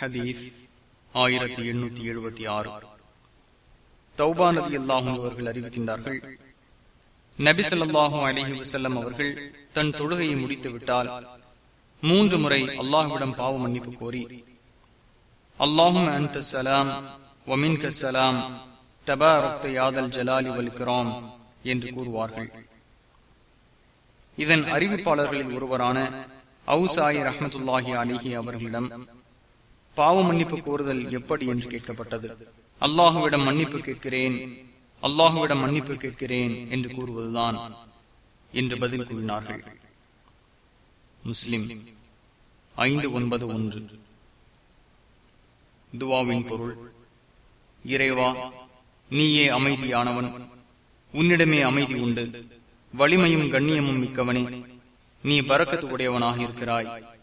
ஹதீஸ் ஆயிரத்தி எண்ணூத்தி எழுபத்தி ஆறு. தௌபானது எல்லாகும் அவர்கள் அறிவிக்கின்றார்கள் நபி ஸல்லல்லாஹு அலைஹி வஸல்லம் அவர்கள் தன் தொழுகையை முடித்து விட்டால் மூன்று முறை அல்லாஹுவிடம் பாவ மன்னிப்பு கோரி அல்லாஹும் அன்த சலாம் வமின்க சலாம் தபாரக்த யாதல் ஜலாலி வலுக்கிறோம் என்று கூறுவார்கள். இதன் அறிவிப்பாளர்களில் ஒருவரான அவுசாயி ரஹமத்துல்லாஹி அலிஹி அவர்களிடம் பாவ மன்னிப்பு கோருதல் எப்படி என்று கேட்கப்பட்டது. அல்லாஹுவிடம் மன்னிப்பு கேட்கிறேன் அல்லாஹுவிடம் மன்னிப்பு கேட்கிறேன் என்று கூறுவதுதான் என்று பதில் கூறினார்கள். முஸ்லிம் ஐந்து ஒன்பது ஒன்று. துவாவின் பொருள் இறைவா நீயே அமைதியானவன். உன்னிடமே அமைதி உண்டு. வலிமையும் கண்ணியமும் மிக்கவனே. நீ பறக்கத்து உடையவனாக இருக்கிறாய்.